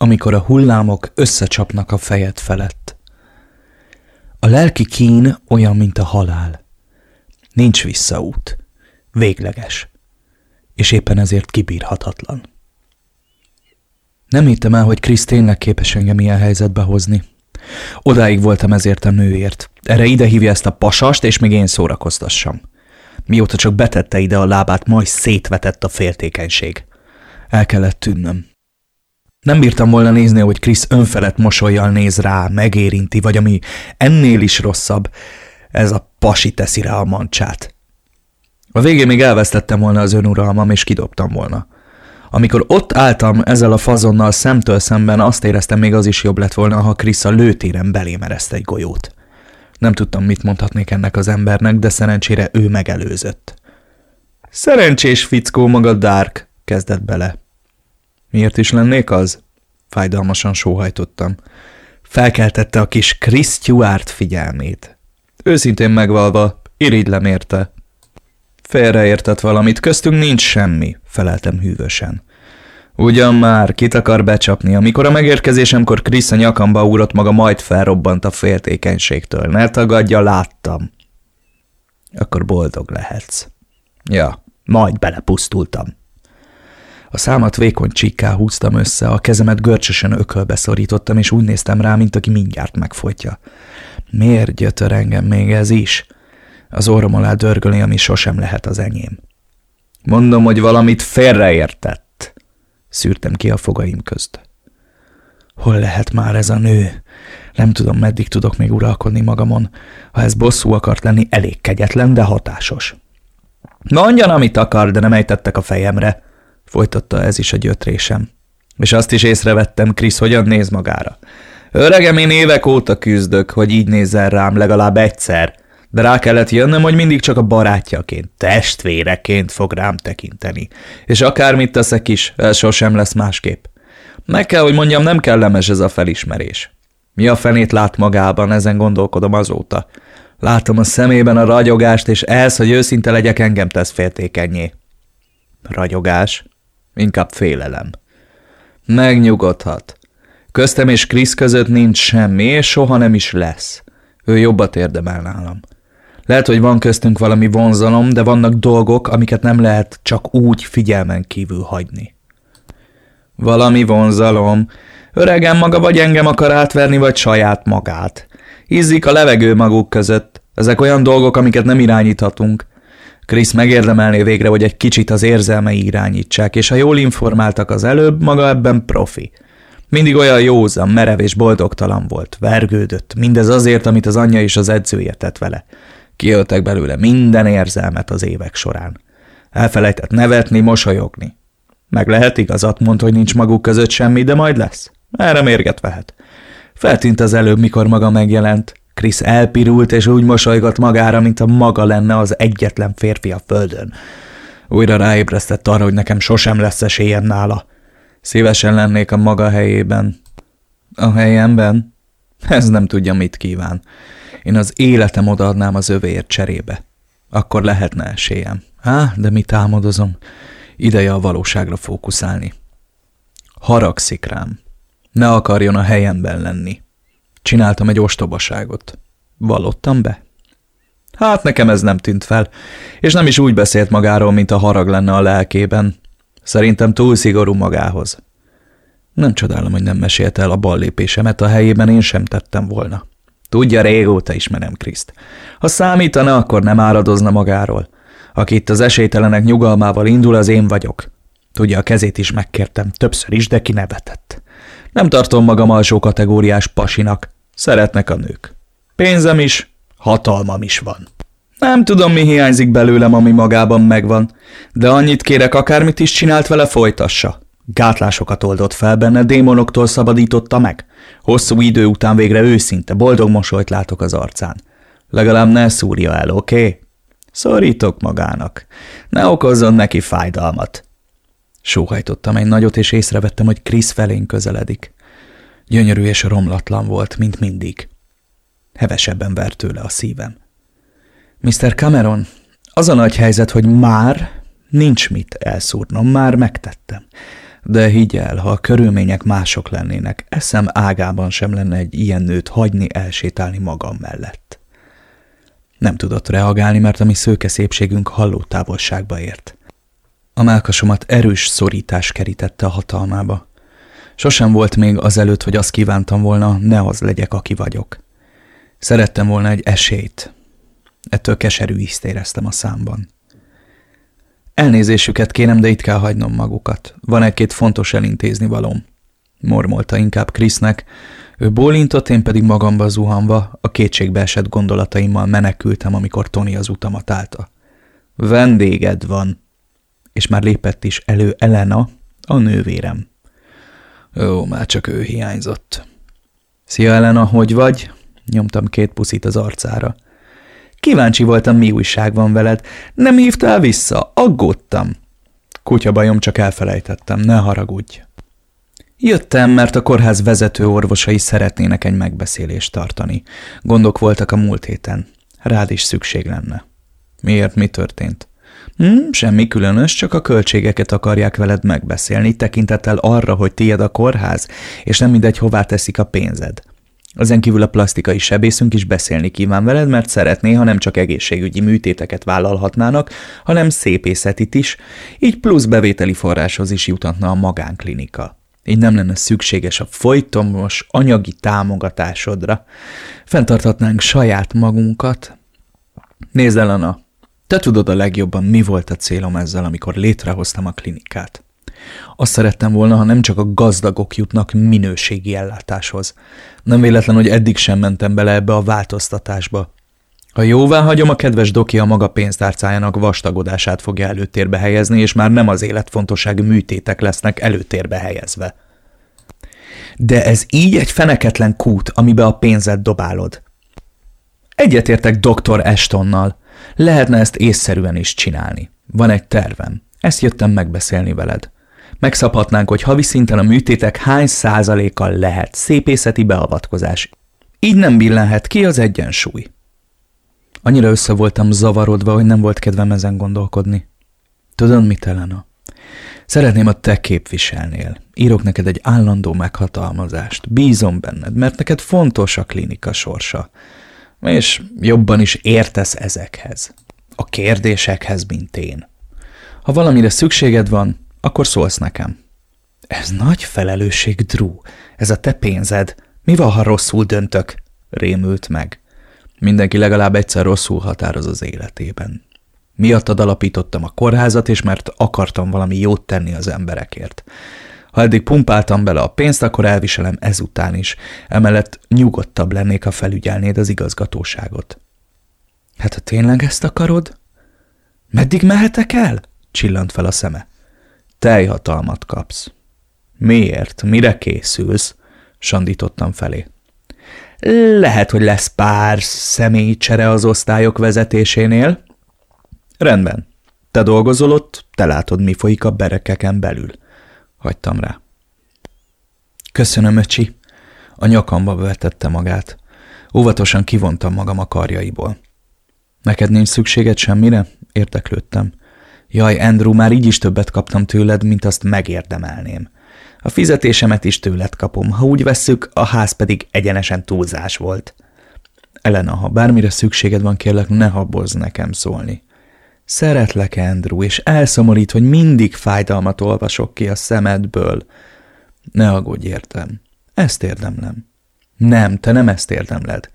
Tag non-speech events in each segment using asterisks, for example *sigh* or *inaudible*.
amikor a hullámok összecsapnak a fejed felett. A lelki kín olyan, mint a halál. Nincs visszaút. Végleges. És éppen ezért kibírhatatlan. Nem hittem el, hogy Krisz tényleg képes engem ilyen helyzetbe hozni. Odáig voltam ezért a nőért. Erre ide hívja ezt a pasast, és még én szórakoztassam. Mióta csak betette ide a lábát, majd szétvetett a féltékenység. El kellett tűnnöm. Nem bírtam volna nézni, hogy Krisz önfelett mosolyjal néz rá, megérinti, vagy ami ennél is rosszabb, ez a pasi teszi rá a mancsát. A végén még elvesztettem volna az önuralmam, és kidobtam volna. Amikor ott álltam ezzel a fazonnal szemtől szemben, azt éreztem, még az is jobb lett volna, ha Krisz a lőtéren belém ereszt egy golyót. Nem tudtam, mit mondhatnék ennek az embernek, de szerencsére ő megelőzött. Szerencsés fickó maga Dark, kezdett bele. Miért is lennék az? Fájdalmasan sóhajtottam. Felkeltette a kis Chris Stewart figyelmét. Őszintén megvalva, irigylem érte. Félreértett valamit, köztünk nincs semmi, feleltem hűvösen. Ugyan már, kit akar becsapni, amikor a megérkezésemkor Krisz a nyakamba ugrott maga, majd felrobbant a féltékenységtől. Ne tagadja, láttam. Akkor boldog lehetsz. Ja, majd belepusztultam. A számat vékony csíkká húztam össze, a kezemet görcsösen ökölbe szorítottam, és úgy néztem rá, mint aki mindjárt megfotja. Miért gyötör engem még ez is? Az orrom alá dörgöli, ami sosem lehet az enyém. Mondom, hogy valamit félreértett. Szűrtem ki a fogaim közt. Hol lehet már ez a nő? Nem tudom, meddig tudok még uralkodni magamon. Ha ez bosszú akart lenni, elég kegyetlen, de hatásos. Mondjan, amit akar, de nem ejtettek a fejemre, folytatta ez is a gyötrésem. És azt is észrevettem, Krisz hogyan néz magára. Öregem, én évek óta küzdök, hogy így nézzen rám legalább egyszer, de rá kellett jönnöm, hogy mindig csak a barátjaként, testvéreként fog rám tekinteni. És akármit teszek is, ez sosem lesz másképp. Meg kell, hogy mondjam, nem kellemes ez a felismerés. Mi a fenét lát magában, ezen gondolkodom azóta. Látom a szemében a ragyogást, és ez, hogy őszinte legyek, engem tesz féltékenyé. Ragyogás? Inkább félelem. Megnyugodhat. Köztem és Krisz között nincs semmi, és soha nem is lesz. Ő jobbat érdemel nálam. Lehet, hogy van köztünk valami vonzalom, de vannak dolgok, amiket nem lehet csak úgy figyelmen kívül hagyni. Valami vonzalom. Öregem maga vagy engem akar átverni, vagy saját magát. Izzik a levegő maguk között. Ezek olyan dolgok, amiket nem irányíthatunk. Krisz megérdemelné végre, hogy egy kicsit az érzelmei irányítsák, és ha jól informáltak az előbb, maga ebben profi. Mindig olyan józan, merev és boldogtalan volt, vergődött, mindez azért, amit az anyja és az edzője tett vele. Kiöltek belőle minden érzelmet az évek során. Elfelejtett nevetni, mosolyogni. Meg lehet igazat mond, hogy nincs maguk között semmi, de majd lesz. Erre mérget vehet. Feltűnt az előbb, mikor maga megjelent. Krisz elpirult, és úgy mosolygott magára, mint a maga lenne az egyetlen férfi a földön. Újra ráébresztett arra, hogy nekem sosem lesz esélyem nála. Szívesen lennék a maga helyében. A helyemben? Ez nem tudja, mit kíván. Én az életem odaadnám az övéért cserébe. Akkor lehetne esélyem. Há, de mit álmodozom? Ideje a valóságra fókuszálni. Haragszik rám. Ne akarjon a helyemben lenni. Csináltam egy ostobaságot. Valottam be? Hát nekem ez nem tűnt fel, és nem is úgy beszélt magáról, mint a harag lenne a lelkében. Szerintem túl szigorú magához. Nem csodálom, hogy nem mesélte el a ballépésemet, a helyében én sem tettem volna. Tudja, régóta ismerem Kriszt. Ha számítana, akkor nem áradozna magáról. Aki itt az esélytelenek nyugalmával indul, az én vagyok. Tudja, a kezét is megkértem, többször is, de kinevetett. Nem tartom magam alsó kategóriás pasinak. Szeretnek a nők. Pénzem is, hatalmam is van. Nem tudom, mi hiányzik belőlem, ami magában megvan, de annyit kérek, akármit is csinált vele, folytassa. Gátlásokat oldott fel benne, démonoktól szabadította meg. Hosszú idő után végre őszinte, boldog mosolyt látok az arcán. Legalább ne szúrja el, oké? Okay? Szorítok magának. Ne okozzon neki fájdalmat. Sóhajtottam egy nagyot, és észrevettem, hogy Krisz felén közeledik. Gyönyörű és romlatlan volt, mint mindig. Hevesebben vert tőle a szívem. Mr. Cameron, az a nagy helyzet, hogy már nincs mit elszúrnom, már megtettem. De higgy el, ha a körülmények mások lennének, eszem ágában sem lenne egy ilyen nőt hagyni elsétálni magam mellett. Nem tudott reagálni, mert a mi szőke szépségünk halló távolságba ért. A melkasomat erős szorítás kerítette a hatalmába. Sosem volt még azelőtt, hogy azt kívántam volna, ne az legyek, aki vagyok. Szerettem volna egy esélyt. Ettől keserű ízt éreztem a számban. Elnézésüket kérem, de itt kell hagynom magukat. Van egy-két fontos elintézni valóm. Mormolta inkább Krisznek. Ő bólintott, én pedig magamba zuhanva, a kétségbe esett gondolataimmal menekültem, amikor Tony az utamat állta. Vendéged van, és már lépett is elő Elena, a nővérem. Ó, már csak ő hiányzott. Szia, Elena, hogy vagy? Nyomtam két puszit az arcára. Kíváncsi voltam, mi újság van veled. Nem hívtál vissza? Aggódtam. Kutyabajom, csak elfelejtettem, ne haragudj. Jöttem, mert a kórház vezető orvosai szeretnének egy megbeszélést tartani. Gondok voltak a múlt héten. Rád is szükség lenne. Miért? Mi történt? Hm, semmi különös, csak a költségeket akarják veled megbeszélni, tekintettel arra, hogy tiéd a kórház, és nem mindegy, hová teszik a pénzed. Ezen kívül a plastikai sebészünk is beszélni kíván veled, mert szeretné, ha nem csak egészségügyi műtéteket vállalhatnának, hanem szépészetit is, így plusz bevételi forráshoz is jutatna a magánklinika. Így nem lenne szükséges a folytomos anyagi támogatásodra. Fentarthatnánk saját magunkat. Nézd el, Anna, te tudod a legjobban, mi volt a célom ezzel, amikor létrehoztam a klinikát. Azt szerettem volna, ha nem csak a gazdagok jutnak minőségi ellátáshoz. Nem véletlen, hogy eddig sem mentem bele ebbe a változtatásba. Ha jóvá hagyom, a kedves doki a maga pénztárcájának vastagodását fogja előtérbe helyezni, és már nem az életfontosságú műtétek lesznek előtérbe helyezve. De ez így egy feneketlen kút, amibe a pénzet dobálod. Egyetértek dr. Estonnal. Lehetne ezt észszerűen is csinálni. Van egy tervem. Ezt jöttem megbeszélni veled. Megszabhatnánk, hogy havi szinten a műtétek hány százalékkal lehet szépészeti beavatkozás. Így nem billenhet ki az egyensúly. Annyira össze voltam zavarodva, hogy nem volt kedvem ezen gondolkodni. Tudod mit, Elena? Szeretném, a te képviselnél. Írok neked egy állandó meghatalmazást. Bízom benned, mert neked fontos a klinika sorsa. És jobban is értesz ezekhez. A kérdésekhez, mint én. Ha valamire szükséged van, akkor szólsz nekem. Ez nagy felelősség, Drew. Ez a te pénzed. Mi van, ha rosszul döntök? Rémült meg. Mindenki legalább egyszer rosszul határoz az életében. Miattad alapítottam a kórházat, és mert akartam valami jót tenni az emberekért. Ha eddig pumpáltam bele a pénzt, akkor elviselem ezután is. Emellett nyugodtabb lennék, ha felügyelnéd az igazgatóságot. Hát ha tényleg ezt akarod? Meddig mehetek el? Csillant fel a szeme. Teljhatalmat kapsz. Miért? Mire készülsz? Sandítottam felé. Lehet, hogy lesz pár személycsere az osztályok vezetésénél. Rendben. Te dolgozol ott, te látod, mi folyik a berekeken belül. Hagytam rá. Köszönöm, öcsi. A nyakamba vetette magát. Óvatosan kivontam magam a karjaiból. Neked nincs szükséged semmire? Érteklődtem. Jaj, Andrew, már így is többet kaptam tőled, mint azt megérdemelném. A fizetésemet is tőled kapom, ha úgy vesszük, a ház pedig egyenesen túlzás volt. Elena, ha bármire szükséged van, kérlek, ne habozz nekem szólni. Szeretlek, Andrew, és elszomorít, hogy mindig fájdalmat olvasok ki a szemedből. Ne aggódj értem. Ezt érdemlem. Nem, te nem ezt érdemled.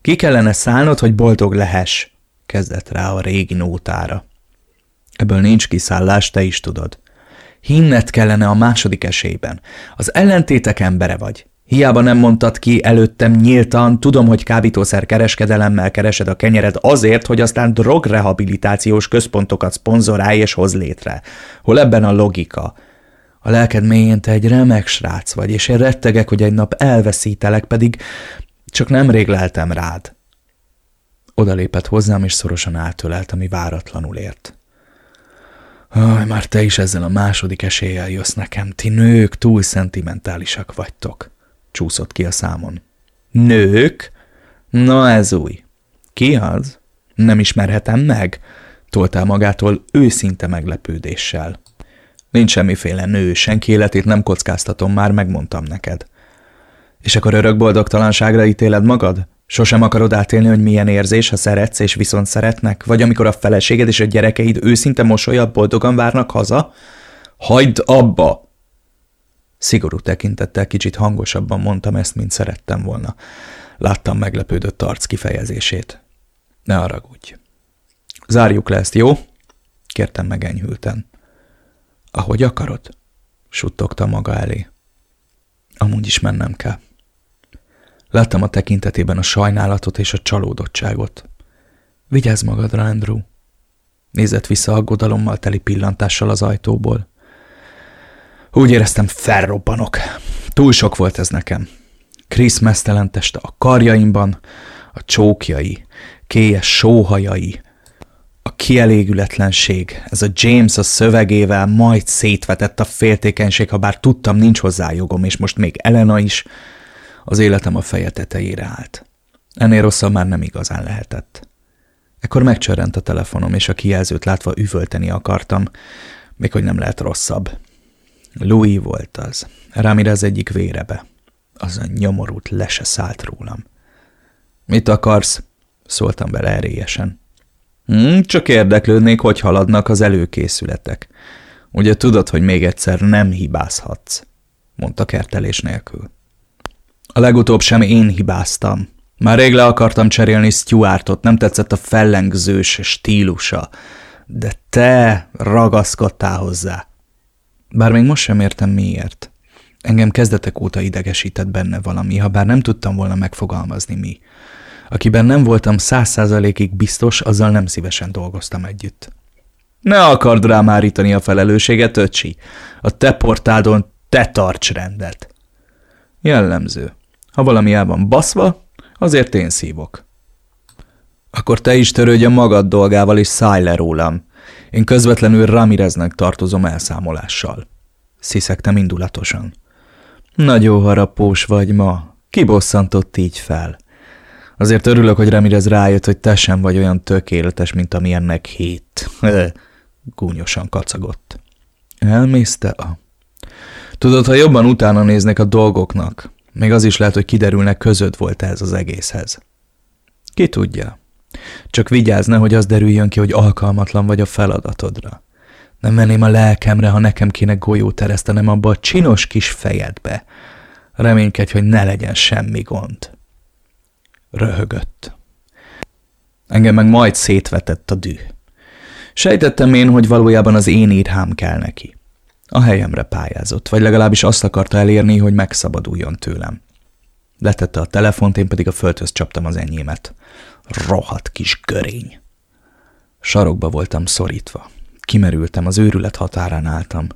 Ki kellene szállnod, hogy boldog lehess, kezdett rá a régi nótára. Ebből nincs kiszállás, te is tudod. Hinned kellene a második esélyben. Az ellentétek embere vagy. Hiába nem mondtad ki előttem nyíltan, tudom, hogy kábítószer kereskedelemmel keresed a kenyered azért, hogy aztán drogrehabilitációs központokat szponzorálj és hoz létre. Hol ebben a logika? A lelked mélyén te egy remek srác vagy, és én rettegek, hogy egy nap elveszítelek, pedig csak nemrég leltem rád. Oda lépett hozzám, és szorosan átölelt, ami váratlanul ért. Aj, már te is ezzel a második eséllyel jössz nekem. Ti nők túl szentimentálisak vagytok. Csúszott ki a számon. Nők? Na ez új. Ki az? Nem ismerhetem meg? Toltál magától őszinte meglepődéssel. Nincs semmiféle nő, senki életét nem kockáztatom, már megmondtam neked. És akkor örök boldogtalanságra ítéled magad? Sosem akarod átélni, hogy milyen érzés, ha szeretsz és viszont szeretnek? Vagy amikor a feleséged és a gyerekeid őszinte mosolyabb boldogan várnak haza? Hagyd abba! Szigorú tekintettel kicsit hangosabban mondtam ezt, mint szerettem volna. Láttam meglepődött arc kifejezését. Ne haragudj. Zárjuk le ezt, jó? Kértem meg enyhülten. Ahogy akarod, suttogta maga elé. Amúgy is mennem kell. Láttam a tekintetében a sajnálatot és a csalódottságot. Vigyázz magadra, Andrew. Nézett vissza aggodalommal teli pillantással az ajtóból. Úgy éreztem, felrobbanok. Túl sok volt ez nekem. Krisz mesztelen teste a karjaimban, a csókjai, kélyes sóhajai, a kielégületlenség, ez a James a szövegével majd szétvetett a féltékenység, ha bár tudtam, nincs hozzá jogom, és most még Elena is, az életem a feje tetejére állt. Ennél rosszabb már nem igazán lehetett. Ekkor megcsörrent a telefonom, és a kijelzőt látva üvölteni akartam, még hogy nem lehet rosszabb. Louis volt az. Ramirez egyik vérebe. Az a nyomorult lese szállt rólam. Mit akarsz? Szóltam bele erélyesen. Hm, csak érdeklődnék, hogy haladnak az előkészületek. Ugye tudod, hogy még egyszer nem hibázhatsz, mondta kertelés nélkül. A legutóbb sem én hibáztam. Már rég le akartam cserélni Stuartot, nem tetszett a fellengzős stílusa, de te ragaszkodtál hozzá. Bár még most sem értem miért. Engem kezdetek óta idegesített benne valami, ha bár nem tudtam volna megfogalmazni mi. Akiben nem voltam száz százalékig biztos, azzal nem szívesen dolgoztam együtt. Ne akard rám állítani a felelősséget, öcsi. A te portádon te tarts rendet. Jellemző. Ha valami el van baszva, azért én szívok. Akkor te is törődj a magad dolgával, és szállj le rólam. Én közvetlenül Ramireznek tartozom elszámolással. Sziszegtem indulatosan. Nagyon harapós vagy ma. Kibosszantott így fel. Azért örülök, hogy Ramirez rájött, hogy te sem vagy olyan tökéletes, mint amilyennek hét. Gúnyosan kacagott. Elmész te a... Tudod, ha jobban utána néznek a dolgoknak, még az is lehet, hogy kiderülnek között volt ez az egészhez. Ki tudja. Csak vigyázz, hogy az derüljön ki, hogy alkalmatlan vagy a feladatodra. Nem menném a lelkemre, ha nekem kéne golyót eresztenem abba a csinos kis fejedbe. Reménykedj, hogy ne legyen semmi gond. Röhögött. Engem meg majd szétvetett a düh. Sejtettem én, hogy valójában az én írhám kell neki. A helyemre pályázott, vagy legalábbis azt akarta elérni, hogy megszabaduljon tőlem. Letette a telefont, én pedig a földhöz csaptam az enyémet. Rohadt kis görény. Sarokba voltam szorítva. Kimerültem, az őrület határán álltam.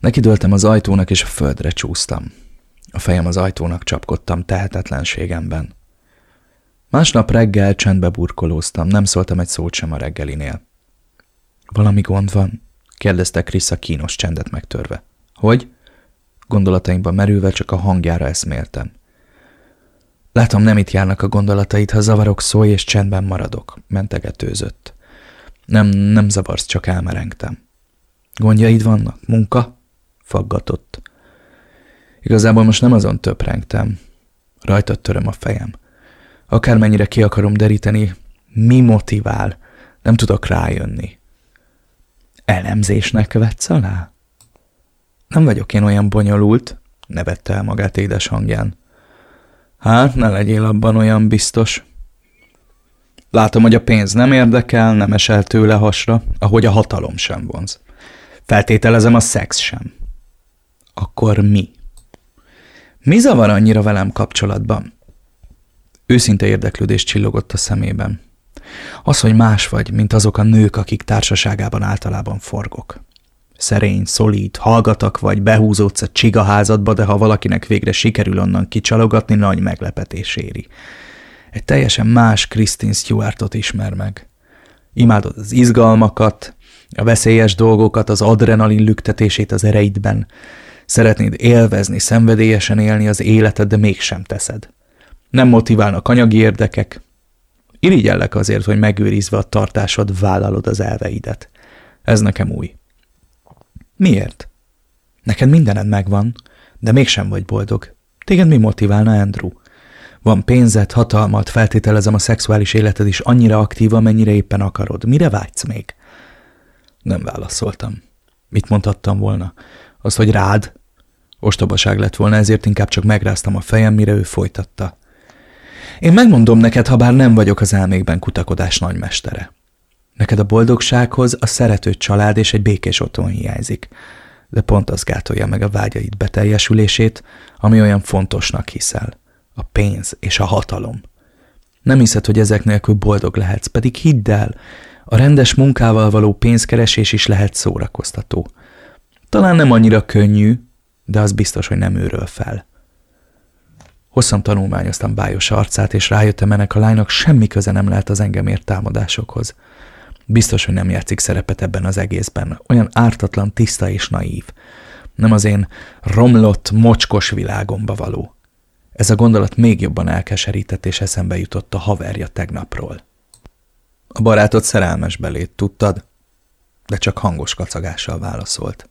Nekidőltem az ajtónak, és a földre csúsztam. A fejem az ajtónak csapkodtam tehetetlenségemben. Másnap reggel csendbe burkolóztam, nem szóltam egy szót sem a reggelinél. Valami gond van? kérdezte Krisz a kínos csendet megtörve. Hogy? Gondolataimban merülve csak a hangjára eszméltem. Látom, nem itt járnak a gondolataid, ha zavarok, szólj és csendben maradok, mentegetőzött. Nem, nem zavarsz, csak elmerengtem. Gondjaid vannak? Munka? Faggatott. Igazából most nem azon töprengtem. Rajtad töröm a fejem. Akármennyire ki akarom deríteni, mi motivál, nem tudok rájönni. Elemzésnek vetsz alá? Nem vagyok én olyan bonyolult, nevette el magát édes hangján. Hát, ne legyél abban olyan biztos. Látom, hogy a pénz nem érdekel, nem esel tőle hasra, ahogy a hatalom sem vonz. Feltételezem a szex sem. Akkor mi? Mi zavar annyira velem kapcsolatban? Őszinte érdeklődés csillogott a szemében. Az, hogy más vagy, mint azok a nők, akik társaságában általában forgok. Szerény, szolíd, hallgatak vagy, behúzódsz a csigaházadba, de ha valakinek végre sikerül onnan kicsalogatni, nagy meglepetés éri. Egy teljesen más Kristin Stewartot ismer meg. Imádod az izgalmakat, a veszélyes dolgokat, az adrenalin lüktetését az ereidben. Szeretnéd élvezni, szenvedélyesen élni az életed, de mégsem teszed. Nem motiválnak anyagi érdekek, Irigyellek azért, hogy megőrizve a tartásod vállalod az elveidet. Ez nekem új. Miért? Neked mindened megvan, de mégsem vagy boldog. Téged mi motiválna, Andrew? Van pénzed, hatalmat, feltételezem a szexuális életed is annyira aktív, amennyire éppen akarod. Mire vágysz még? Nem válaszoltam. Mit mondhattam volna? Az, hogy rád? Ostobaság lett volna, ezért inkább csak megráztam a fejem, mire ő folytatta. Én megmondom neked, ha bár nem vagyok az elmékben kutakodás nagymestere. Neked a boldogsághoz a szerető család és egy békés otthon hiányzik, de pont az gátolja meg a vágyaid beteljesülését, ami olyan fontosnak hiszel. A pénz és a hatalom. Nem hiszed, hogy ezek nélkül boldog lehetsz, pedig hidd el, a rendes munkával való pénzkeresés is lehet szórakoztató. Talán nem annyira könnyű, de az biztos, hogy nem őről fel. Hosszan tanulmányoztam bájos arcát, és rájöttem ennek a lánynak semmi köze nem lehet az engem ért támadásokhoz. Biztos, hogy nem játszik szerepet ebben az egészben. Olyan ártatlan, tiszta és naív. Nem az én romlott, mocskos világomba való. Ez a gondolat még jobban elkeserített, és eszembe jutott a haverja tegnapról. A barátod szerelmes belét, tudtad? De csak hangos kacagással válaszolt.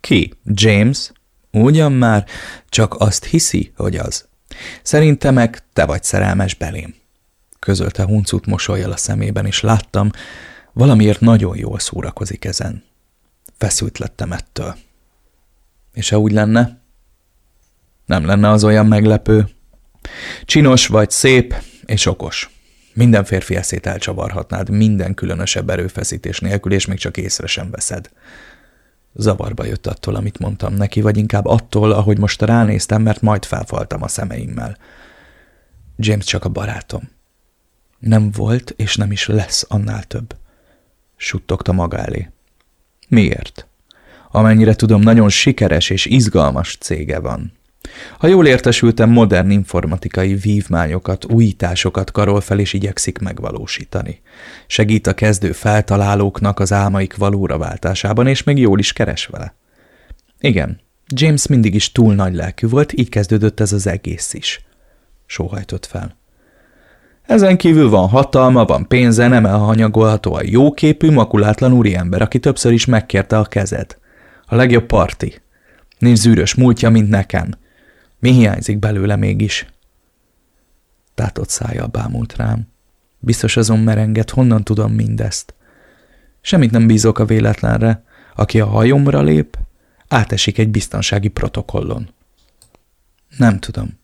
Ki? James? Ugyan már, csak azt hiszi, hogy az. Szerintem meg te vagy szerelmes belém. Közölte huncut mosolyjal a szemében, és láttam, valamiért nagyon jól szórakozik ezen. Feszült lettem ettől. És ha úgy lenne? Nem lenne az olyan meglepő. Csinos vagy szép és okos. Minden férfi eszét elcsavarhatnád minden különösebb erőfeszítés nélkül, és még csak észre sem veszed. Zavarba jött attól, amit mondtam neki, vagy inkább attól, ahogy most ránéztem, mert majd felfaltam a szemeimmel. James csak a barátom. Nem volt, és nem is lesz annál több. Suttogta maga elé. Miért? Amennyire tudom, nagyon sikeres és izgalmas cége van. Ha jól értesültem, modern informatikai vívmányokat, újításokat karol fel és igyekszik megvalósítani. Segít a kezdő feltalálóknak az álmaik valóra váltásában, és még jól is keres vele. Igen, James mindig is túl nagy lelkű volt, így kezdődött ez az egész is. Sóhajtott fel. Ezen kívül van hatalma, van pénze, nem elhanyagolható a jóképű, makulátlan úriember, aki többször is megkérte a kezed. A legjobb parti. Nincs zűrös múltja, mint nekem. Mi hiányzik belőle mégis? Tátott szája bámult rám. Biztos azon merenget, honnan tudom mindezt. Semmit nem bízok a véletlenre. Aki a hajomra lép, átesik egy biztonsági protokollon. Nem tudom.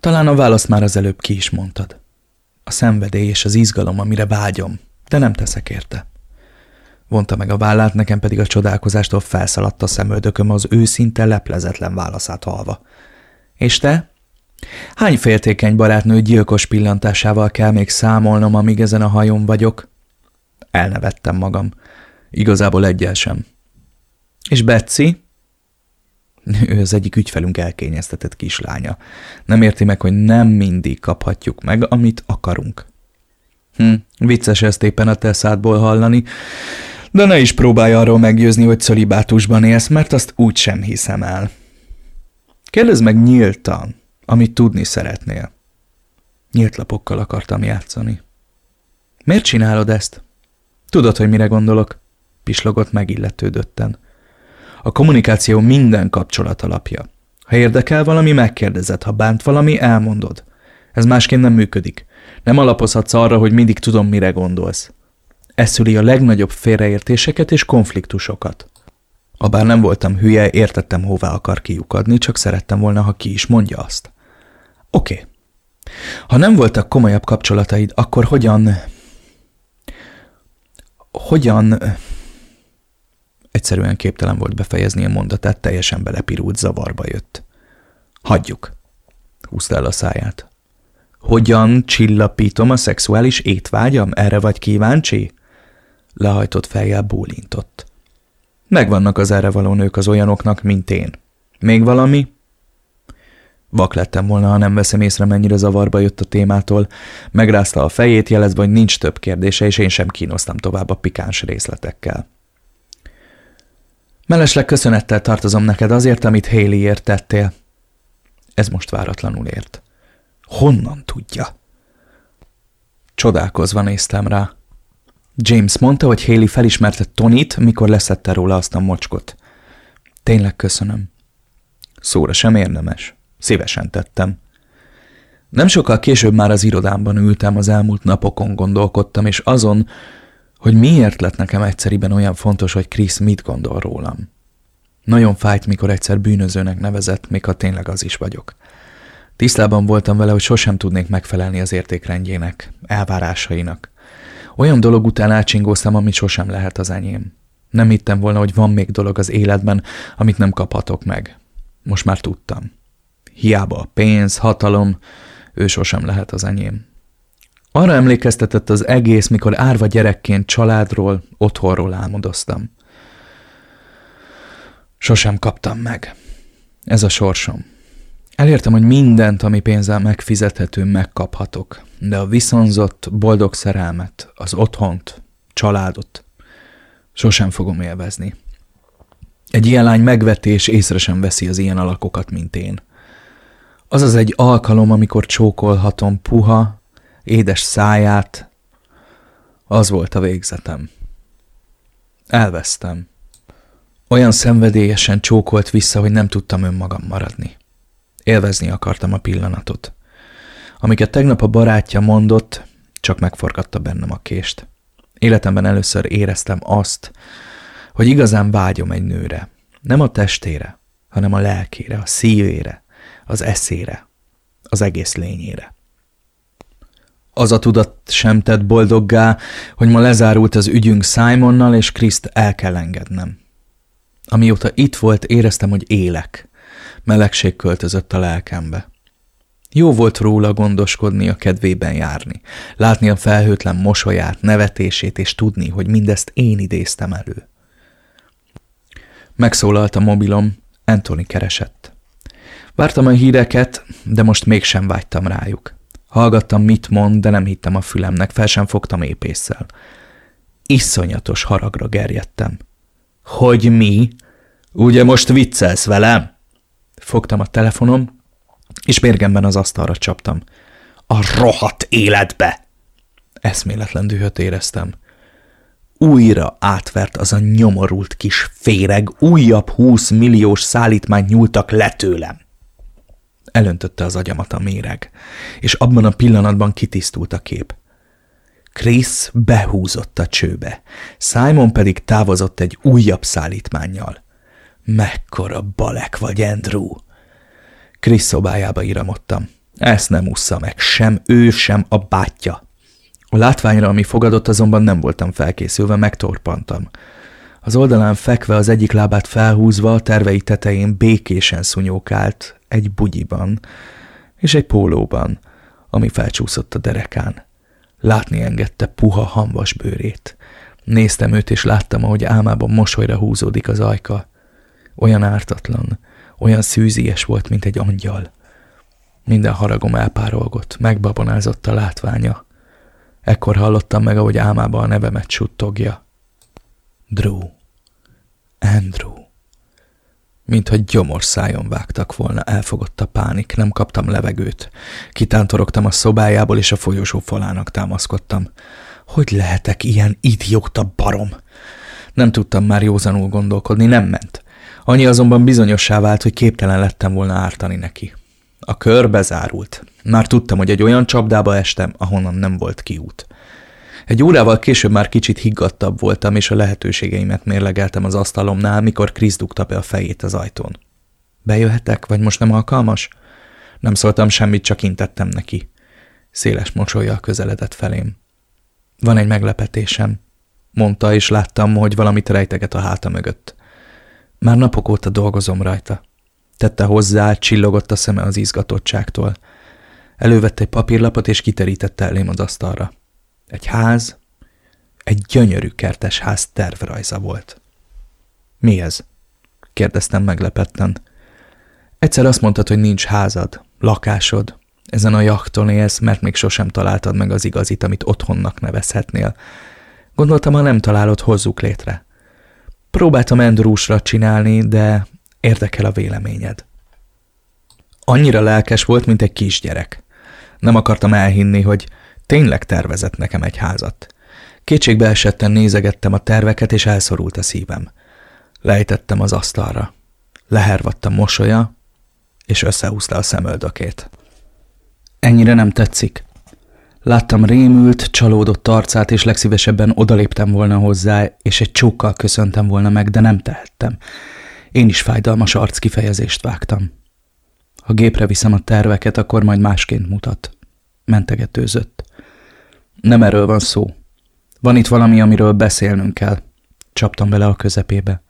Talán a választ már az előbb ki is mondtad. A szenvedély és az izgalom, amire vágyom, de nem teszek érte. Vonta meg a vállát, nekem pedig a csodálkozástól felszaladt a szemöldököm az őszinte leplezetlen válaszát halva. És te? Hány féltékeny barátnő gyilkos pillantásával kell még számolnom, amíg ezen a hajón vagyok? Elnevettem magam. Igazából egyel sem. És Betsy? Ő *laughs* az egyik ügyfelünk elkényeztetett kislánya. Nem érti meg, hogy nem mindig kaphatjuk meg, amit akarunk. Hm, vicces ezt éppen a te szádból hallani, de ne is próbálj arról meggyőzni, hogy szolibátusban élsz, mert azt úgy sem hiszem el. Kérdezd meg nyíltan, amit tudni szeretnél. Nyílt lapokkal akartam játszani. Miért csinálod ezt? Tudod, hogy mire gondolok? Pislogott megilletődötten. A kommunikáció minden kapcsolat alapja. Ha érdekel valami, megkérdezed, ha bánt valami, elmondod. Ez másként nem működik. Nem alapozhatsz arra, hogy mindig tudom, mire gondolsz. Ez szüli a legnagyobb félreértéseket és konfliktusokat. Abár nem voltam hülye, értettem, hová akar kiukadni, csak szerettem volna, ha ki is mondja azt. Oké. Okay. Ha nem voltak komolyabb kapcsolataid, akkor hogyan... Hogyan... Egyszerűen képtelen volt befejezni a mondatát, teljesen belepirult, zavarba jött. Hagyjuk. Húzta el a száját. Hogyan csillapítom a szexuális étvágyam? Erre vagy kíváncsi? Lehajtott fejjel bólintott. Megvannak az erre való nők az olyanoknak, mint én. Még valami? Vak lettem volna, ha nem veszem észre, mennyire zavarba jött a témától. Megrázta a fejét, jelezve, hogy nincs több kérdése, és én sem kínoztam tovább a pikáns részletekkel. Mellesleg köszönettel tartozom neked azért, amit Haley tettél. Ez most váratlanul ért. Honnan tudja? Csodálkozva néztem rá. James mondta, hogy Haley felismerte Tonit, mikor leszette róla azt a mocskot. Tényleg köszönöm. Szóra sem érdemes. Szívesen tettem. Nem sokkal később már az irodámban ültem, az elmúlt napokon gondolkodtam, és azon, hogy miért lett nekem egyszeriben olyan fontos, hogy Krisz mit gondol rólam. Nagyon fájt, mikor egyszer bűnözőnek nevezett, még ha tényleg az is vagyok. Tisztában voltam vele, hogy sosem tudnék megfelelni az értékrendjének, elvárásainak. Olyan dolog után átsingóztam, amit sosem lehet az enyém. Nem hittem volna, hogy van még dolog az életben, amit nem kaphatok meg. Most már tudtam. Hiába a pénz, hatalom, ő sosem lehet az enyém. Arra emlékeztetett az egész, mikor árva gyerekként családról, otthonról álmodoztam. Sosem kaptam meg. Ez a sorsom. Elértem, hogy mindent, ami pénzzel megfizethető, megkaphatok, de a viszonzott, boldog szerelmet, az otthont, családot sosem fogom élvezni. Egy ilyen lány megveti és észre sem veszi az ilyen alakokat, mint én. Az az egy alkalom, amikor csókolhatom puha, édes száját, az volt a végzetem. Elvesztem. Olyan szenvedélyesen csókolt vissza, hogy nem tudtam önmagam maradni. Élvezni akartam a pillanatot. Amiket tegnap a barátja mondott, csak megforgatta bennem a kést. Életemben először éreztem azt, hogy igazán vágyom egy nőre. Nem a testére, hanem a lelkére, a szívére, az eszére, az egész lényére. Az a tudat sem tett boldoggá, hogy ma lezárult az ügyünk Simonnal, és Kriszt el kell engednem. Amióta itt volt, éreztem, hogy élek. Melegség költözött a lelkembe. Jó volt róla gondoskodni, a kedvében járni, látni a felhőtlen mosolyát, nevetését, és tudni, hogy mindezt én idéztem elő. Megszólalt a mobilom, Anthony keresett. Vártam a híreket, de most mégsem vágytam rájuk. Hallgattam, mit mond, de nem hittem a fülemnek, fel sem fogtam épésszel. Iszonyatos haragra gerjedtem. Hogy mi? Ugye most viccelsz velem? Fogtam a telefonom, és mérgemben az asztalra csaptam. A rohadt életbe! Eszméletlen dühöt éreztem. Újra átvert az a nyomorult kis féreg, újabb húsz milliós szállítmányt nyúltak le tőlem. Elöntötte az agyamat a méreg, és abban a pillanatban kitisztult a kép. Chris behúzott a csőbe, Simon pedig távozott egy újabb szállítmánnyal. Mekkora balek vagy, Andrew! Chris szobájába iramodtam. Ezt nem ússza meg, sem ő, sem a bátyja. A látványra, ami fogadott, azonban nem voltam felkészülve, megtorpantam. Az oldalán fekve, az egyik lábát felhúzva, a tervei tetején békésen szunyókált, egy bugyiban, és egy pólóban, ami felcsúszott a derekán. Látni engedte puha hamvas bőrét. Néztem őt, és láttam, ahogy álmában mosolyra húzódik az ajka. Olyan ártatlan, olyan szűzies volt, mint egy angyal. Minden haragom elpárolgott, megbabonázott a látványa. Ekkor hallottam meg, ahogy álmában a nevemet suttogja. Drew. Andrew. Mintha gyomorszájon vágtak volna, elfogott a pánik, nem kaptam levegőt. Kitántorogtam a szobájából, és a folyosó falának támaszkodtam. Hogy lehetek ilyen idióta barom? Nem tudtam már józanul gondolkodni, nem ment. Annyi azonban bizonyossá vált, hogy képtelen lettem volna ártani neki. A kör bezárult. Már tudtam, hogy egy olyan csapdába estem, ahonnan nem volt kiút. Egy órával később már kicsit higgadtabb voltam, és a lehetőségeimet mérlegeltem az asztalomnál, mikor Krisz dugta be a fejét az ajtón. Bejöhetek, vagy most nem alkalmas? Nem szóltam semmit, csak intettem neki. Széles mosolyjal közeledett felém. Van egy meglepetésem, mondta, és láttam, hogy valamit rejteget a háta mögött. Már napok óta dolgozom rajta. Tette hozzá, csillogott a szeme az izgatottságtól. Elővette egy papírlapot, és kiterítette elém az asztalra. Egy ház, egy gyönyörű kertes ház tervrajza volt. Mi ez? kérdeztem meglepetten. Egyszer azt mondtad, hogy nincs házad, lakásod. Ezen a jachton élsz, mert még sosem találtad meg az igazit, amit otthonnak nevezhetnél. Gondoltam, ha nem találod, hozzuk létre. Próbáltam Andrewsra csinálni, de érdekel a véleményed. Annyira lelkes volt, mint egy kisgyerek. Nem akartam elhinni, hogy tényleg tervezett nekem egy házat. Kétségbe esetten nézegettem a terveket, és elszorult a szívem. Lejtettem az asztalra. Lehervadt a mosolya, és összehúzta a szemöldökét. Ennyire nem tetszik. Láttam rémült, csalódott arcát, és legszívesebben odaléptem volna hozzá, és egy csókkal köszöntem volna meg, de nem tehettem. Én is fájdalmas arc kifejezést vágtam. Ha gépre viszem a terveket, akkor majd másként mutat. Mentegetőzött. Nem erről van szó. Van itt valami, amiről beszélnünk kell. Csaptam bele a közepébe.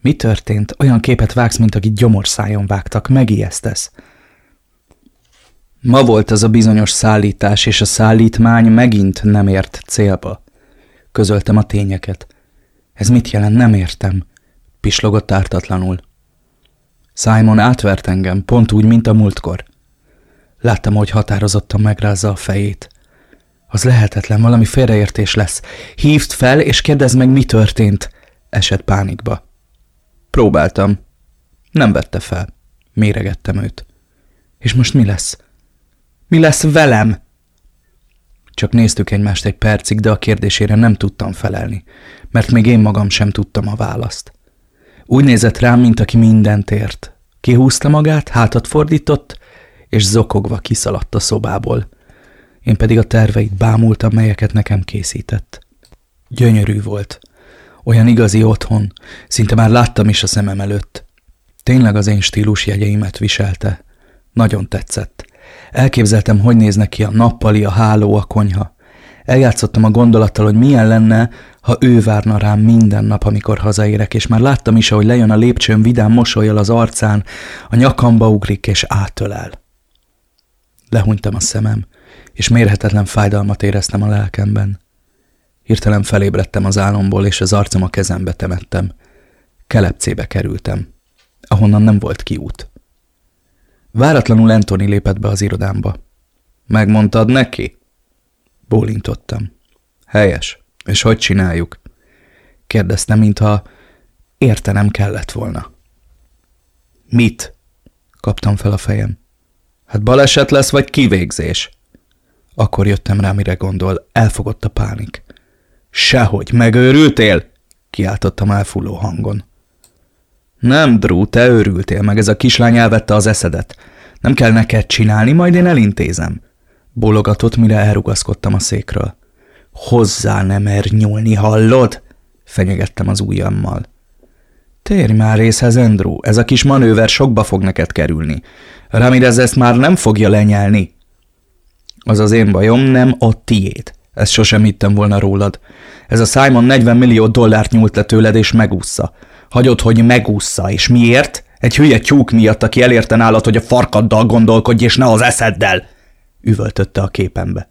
Mi történt? Olyan képet vágsz, mint akit gyomorszájon vágtak. Megijesztesz. Ma volt az a bizonyos szállítás, és a szállítmány megint nem ért célba. Közöltem a tényeket. Ez mit jelent? Nem értem. Pislogott ártatlanul. Simon átvert engem, pont úgy, mint a múltkor. Láttam, hogy határozottan megrázza a fejét. Az lehetetlen, valami félreértés lesz. Hívd fel, és kérdezd meg, mi történt. Esett pánikba. Próbáltam. Nem vette fel. Méregettem őt. És most mi lesz? Mi lesz velem? Csak néztük egymást egy percig, de a kérdésére nem tudtam felelni, mert még én magam sem tudtam a választ. Úgy nézett rám, mint aki mindent ért. Kihúzta magát, hátat fordított, és zokogva kiszaladt a szobából. Én pedig a terveit bámultam, melyeket nekem készített. Gyönyörű volt. Olyan igazi otthon, szinte már láttam is a szemem előtt. Tényleg az én stílus jegyeimet viselte. Nagyon tetszett. Elképzeltem, hogy néznek ki a nappali, a háló, a konyha. Eljátszottam a gondolattal, hogy milyen lenne, ha ő várna rám minden nap, amikor hazaérek, és már láttam is, hogy lejön a lépcsőn vidám mosolyal az arcán, a nyakamba ugrik és átölel. Lehunytam a szemem, és mérhetetlen fájdalmat éreztem a lelkemben. Hirtelen felébredtem az álomból, és az arcom a kezembe temettem. Kelepcébe kerültem, ahonnan nem volt kiút. Váratlanul Anthony lépett be az irodámba. Megmondtad neki? Bólintottam. Helyes. És hogy csináljuk? Kérdezte, mintha értenem kellett volna. Mit? Kaptam fel a fejem. Hát baleset lesz, vagy kivégzés? Akkor jöttem rá, mire gondol. Elfogott a pánik. Sehogy, megőrültél? Kiáltottam elfulló hangon. Nem, Drew, te őrültél meg, ez a kislány elvette az eszedet. Nem kell neked csinálni, majd én elintézem. Bólogatott, mire elrugaszkodtam a székről. Hozzá nem mer nyúlni, hallod? Fenyegettem az ujjammal. Térj már részhez, Andrew, ez a kis manőver sokba fog neked kerülni. Ramirez ezt már nem fogja lenyelni. Az az én bajom, nem a tiéd. Ezt sosem hittem volna rólad. Ez a Simon 40 millió dollárt nyújt le tőled, és megúszza. Hagyod, hogy megúszza, és miért? Egy hülye tyúk miatt, aki elérte nálad, hogy a farkaddal gondolkodj, és ne az eszeddel! Üvöltötte a képembe.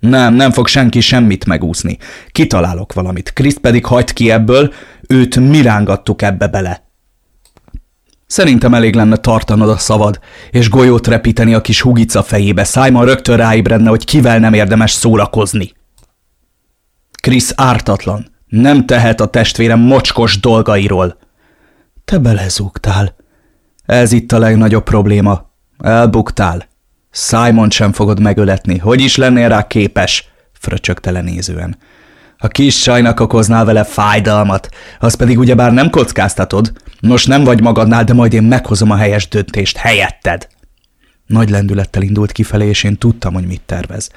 Nem, nem fog senki semmit megúszni. Kitalálok valamit. Kriszt pedig hagyd ki ebből, őt mi rángattuk ebbe bele. Szerintem elég lenne tartanod a szavad, és golyót repíteni a kis hugica fejébe. Simon rögtön ráébredne, hogy kivel nem érdemes szórakozni. Krisz ártatlan. Nem tehet a testvérem mocskos dolgairól. Te belezúgtál. Ez itt a legnagyobb probléma. Elbuktál. Simon sem fogod megöletni. Hogy is lennél rá képes? fröcsögte lenézően. A kis csajnak okoznál vele fájdalmat, az pedig ugyebár nem kockáztatod. Nos, nem vagy magadnál, de majd én meghozom a helyes döntést helyetted. Nagy lendülettel indult kifelé, és én tudtam, hogy mit tervez.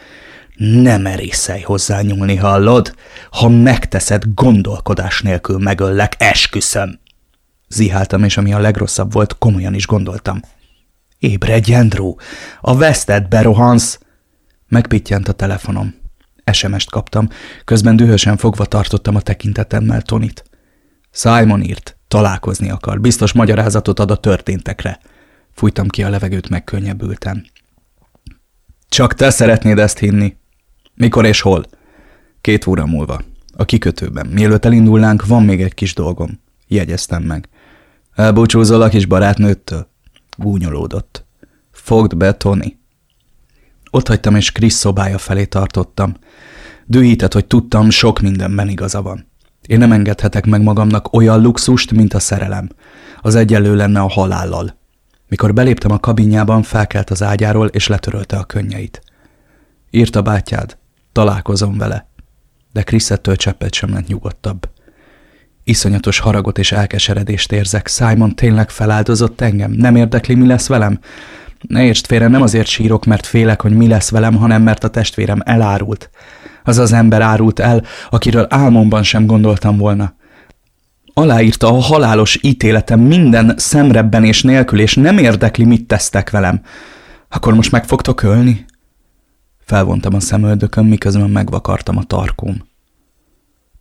Nem merészelj hozzányúlni, hallod? Ha megteszed, gondolkodás nélkül megöllek, esküszöm. Ziháltam, és ami a legrosszabb volt, komolyan is gondoltam. Ébredj, Andrew! A veszted berohansz! Megpittyent a telefonom. SMS-t kaptam, közben dühösen fogva tartottam a tekintetemmel Tonit. Simon írt, találkozni akar, biztos magyarázatot ad a történtekre. Fújtam ki a levegőt, megkönnyebbültem. Csak te szeretnéd ezt hinni. Mikor és hol? Két óra múlva. A kikötőben. Mielőtt elindulnánk, van még egy kis dolgom. Jegyeztem meg. Elbúcsúzol a kis barátnőttől? Gúnyolódott. Fogd be, Tony. Ott hagytam, és Krisz szobája felé tartottam. Dühített, hogy tudtam, sok mindenben igaza van. Én nem engedhetek meg magamnak olyan luxust, mint a szerelem. Az egyenlő lenne a halállal. Mikor beléptem a kabinjában, felkelt az ágyáról, és letörölte a könnyeit. Írta bátyád. Találkozom vele. De Kriszettől cseppet sem lett nyugodtabb. Iszonyatos haragot és elkeseredést érzek. Simon tényleg feláldozott engem? Nem érdekli, mi lesz velem? Ne értsd félre, nem azért sírok, mert félek, hogy mi lesz velem, hanem mert a testvérem elárult. Az az ember árult el, akiről álmomban sem gondoltam volna. Aláírta a halálos ítéletem minden szemrebben és nélkül, és nem érdekli, mit tesztek velem. Akkor most meg fogtok ölni? Felvontam a szemöldököm, miközben megvakartam a tarkóm.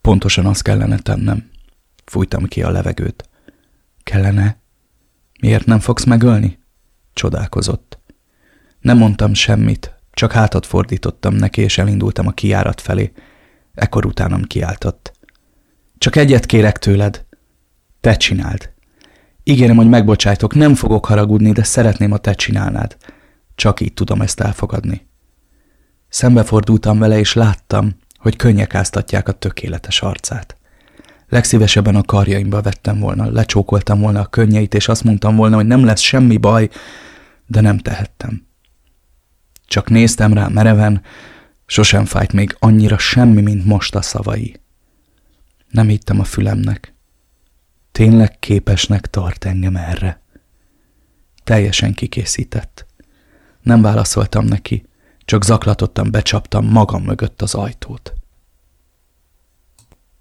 Pontosan azt kellene tennem. Fújtam ki a levegőt. Kellene? Miért nem fogsz megölni? Csodálkozott. Nem mondtam semmit, csak hátat fordítottam neki, és elindultam a kiárat felé. Ekkor utánam kiáltott. Csak egyet kérek tőled. Te csináld. Ígérem, hogy megbocsájtok, nem fogok haragudni, de szeretném, ha te csinálnád. Csak így tudom ezt elfogadni. Szembefordultam vele, és láttam, hogy könnyek áztatják a tökéletes arcát. Legszívesebben a karjaimba vettem volna, lecsókoltam volna a könnyeit, és azt mondtam volna, hogy nem lesz semmi baj, de nem tehettem. Csak néztem rá mereven, sosem fájt még annyira semmi, mint most a szavai. Nem hittem a fülemnek. Tényleg képesnek tart engem erre. Teljesen kikészített. Nem válaszoltam neki, csak zaklatottan becsaptam magam mögött az ajtót.